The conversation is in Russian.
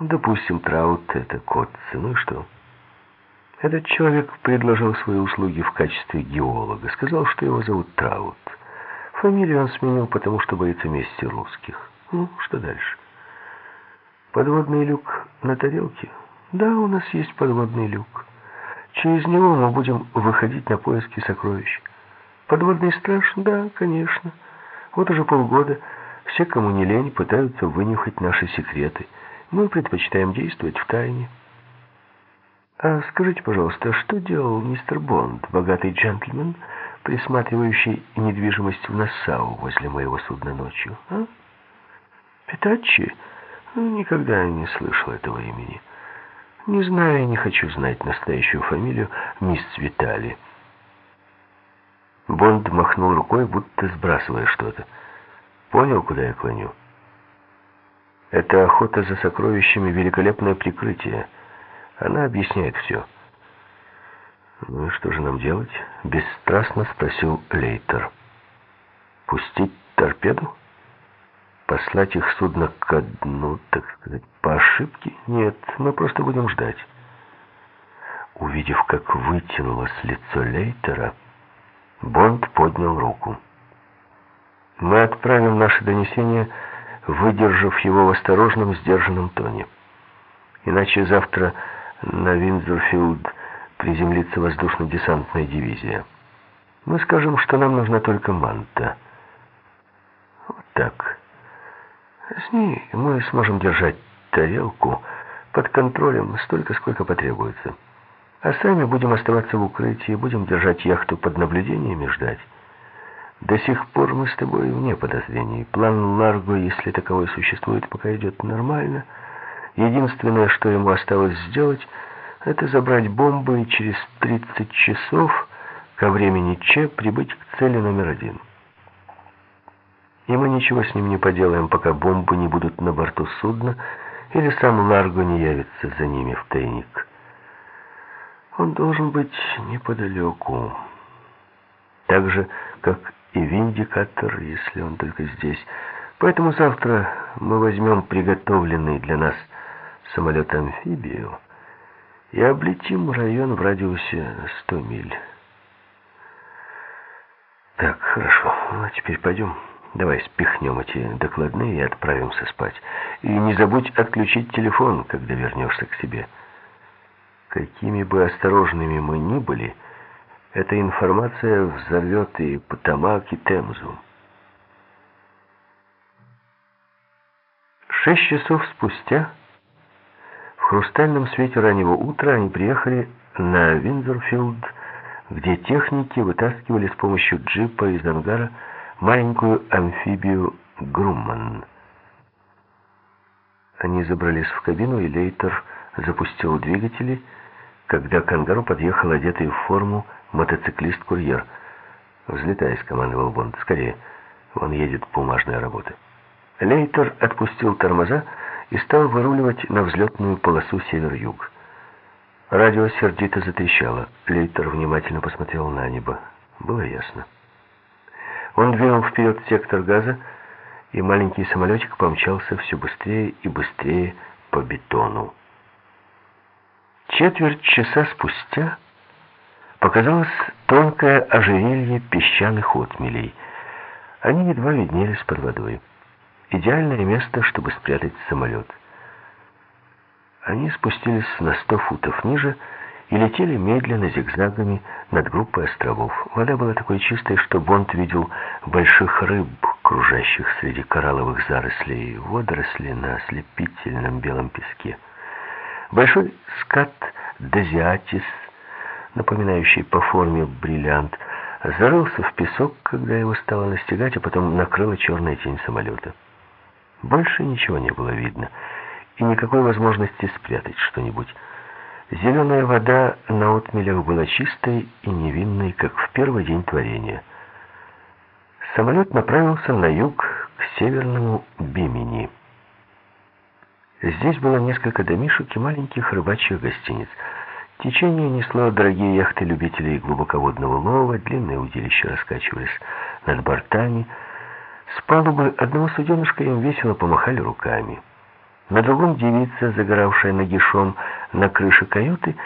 Допустим, Траут — это Котце. Ну и что? Этот человек предложил свои услуги в качестве геолога. Сказал, что его зовут Траут. Фамилию он сменил, потому что боится мести русских. Ну, что дальше? Подводный люк на тарелке? Да, у нас есть подводный люк. Через него мы будем выходить на поиски сокровищ. Подводный страж? Да, конечно. Вот уже полгода все, кому не лень, пытаются вынюхать наши секреты. Мы предпочитаем действовать в тайне. А скажите, пожалуйста, что делал мистер Бонд, богатый джентльмен, присматривающий недвижимость в Нассау возле моего судна ночью, а? Питачи? Ну, никогда не слышал этого имени. Не знаю и не хочу знать настоящую фамилию мисс Витали. Бонд махнул рукой, будто сбрасывая что-то. Понял, куда я клоню? Эта охота за сокровищами — великолепное прикрытие. Она объясняет все. «Ну и что же нам делать?» — бесстрастно спросил Лейтер. «Пустить торпеду? Послать их судно ко дну, так сказать, по ошибке? Нет, мы просто будем ждать». Увидев, как вытянулось лицо Лейтера, Бонд поднял руку. «Мы отправим наше донесение, выдержав его в осторожном, сдержанном тоне. Иначе завтра на Виндзорфилд приземлится воздушно-десантная дивизия. Мы скажем, что нам нужна только манта. Вот так. С ней мы сможем держать тарелку под контролем столько, сколько потребуется. А сами будем оставаться в укрытии, будем держать яхту под наблюдением и ждать. До сих пор мы с тобой вне подозрений. План Ларго, если таковой существует, пока идет нормально. Единственное, что ему осталось сделать, это забрать бомбы и через 30 часов ко времени Че прибыть к цели номер один. И мы ничего с ним не поделаем, пока бомбы не будут на борту судна или сам Ларго не явится за ними в тайник. Он должен быть неподалеку. Так же, как и виндикатор, если он только здесь. Поэтому завтра мы возьмем приготовленный для нас самолет-амфибию и облетим район в радиусе 100 миль. Так, хорошо. Ну, а теперь пойдем. Давай спихнем эти докладные и отправимся спать. И не забудь отключить телефон, когда вернешься к себе. Какими бы осторожными мы ни были, эта информация взорвет и Потамак, и Темзу. Шесть часов спустя, в хрустальном свете раннего утра, они приехали на Виндзорфилд, где техники вытаскивали с помощью джипа из ангара маленькую амфибию «Грумман». Они забрались в кабину, и Лейтер запустил двигатели, когда к ангару подъехал одетый в форму мотоциклист-курьер. «Взлетай», — скомандовал Бонд. «Скорее, вон едет бумажная работа». Лейтер отпустил тормоза и стал выруливать на взлетную полосу север-юг. Радио сердито затрещало. Лейтер внимательно посмотрел на небо. Было ясно. Он двинул вперед сектор газа, и маленький самолетик помчался все быстрее и быстрее по бетону. Четверть часа спустя показалось тонкое ожерелье песчаных отмелей. Они едва виднелись под водой. Идеальное место, чтобы спрятать самолет. Они спустились на сто футов ниже и летели медленно зигзагами над группой островов. Вода была такой чистой, что Бонд видел больших рыб, кружащих среди коралловых зарослей, водоросли на ослепительном белом песке. Большой скат Дезиатис, напоминающий по форме бриллиант, зарылся в песок, когда его стало настигать, а потом накрыла черная тень самолета. Больше ничего не было видно, и никакой возможности спрятать что-нибудь. Зеленая вода на отмелях была чистой и невинной, как в первый день творения. Самолет направился на юг, к северному Бимени. Здесь было несколько домишек и маленьких рыбачьих гостиниц. Течение несло дорогие яхты любителей глубоководного лова, длинные удилища раскачивались над бортами. С палубы одного суденышка им весело помахали руками. На другом девица, загоравшая нагишом на крыше каюты,